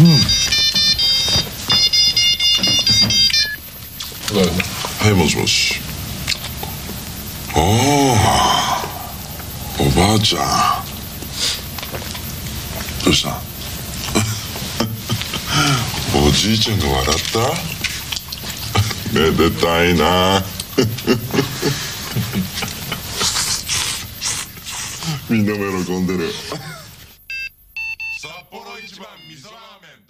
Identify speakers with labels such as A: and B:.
A: うん。はい。もしもし。おおおばあちゃん。どうした？おじいちゃんが笑った？めでたいな。みんなも喜んでる。札幌一番味噌ラーメン